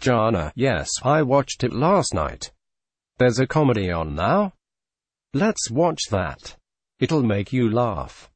Jana, yes, I watched it last night. There's a comedy on now. Let's watch that. It'll make you laugh.